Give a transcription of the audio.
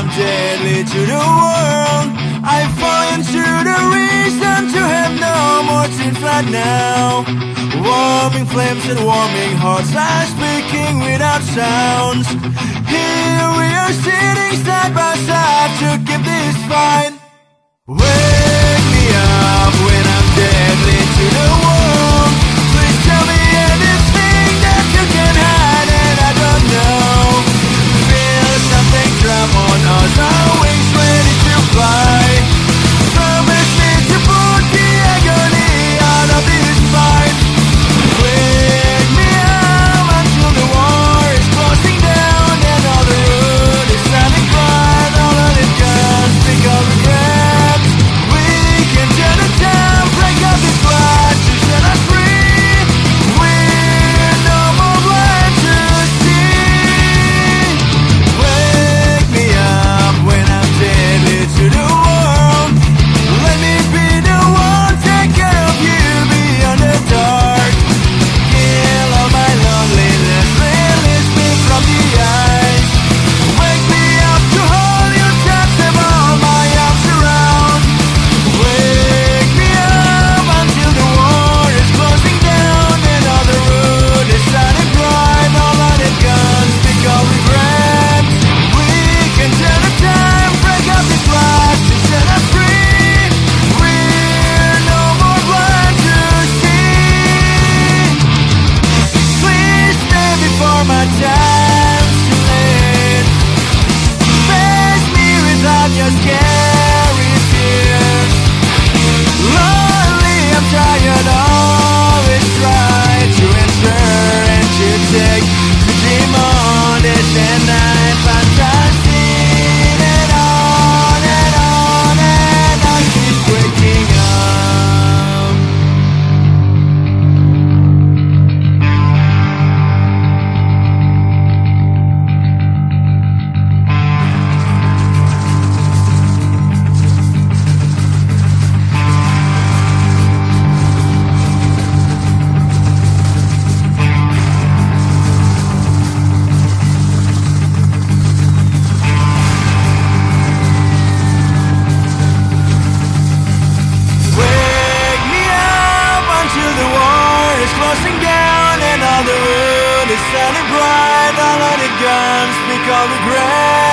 I'm deadly to the world. I fall into the reason to have no more to fight now. Warming flames and warming hearts I speaking without sounds. Here we are sitting dressing gown and all the wood is shining bright. All of the guns speak regret.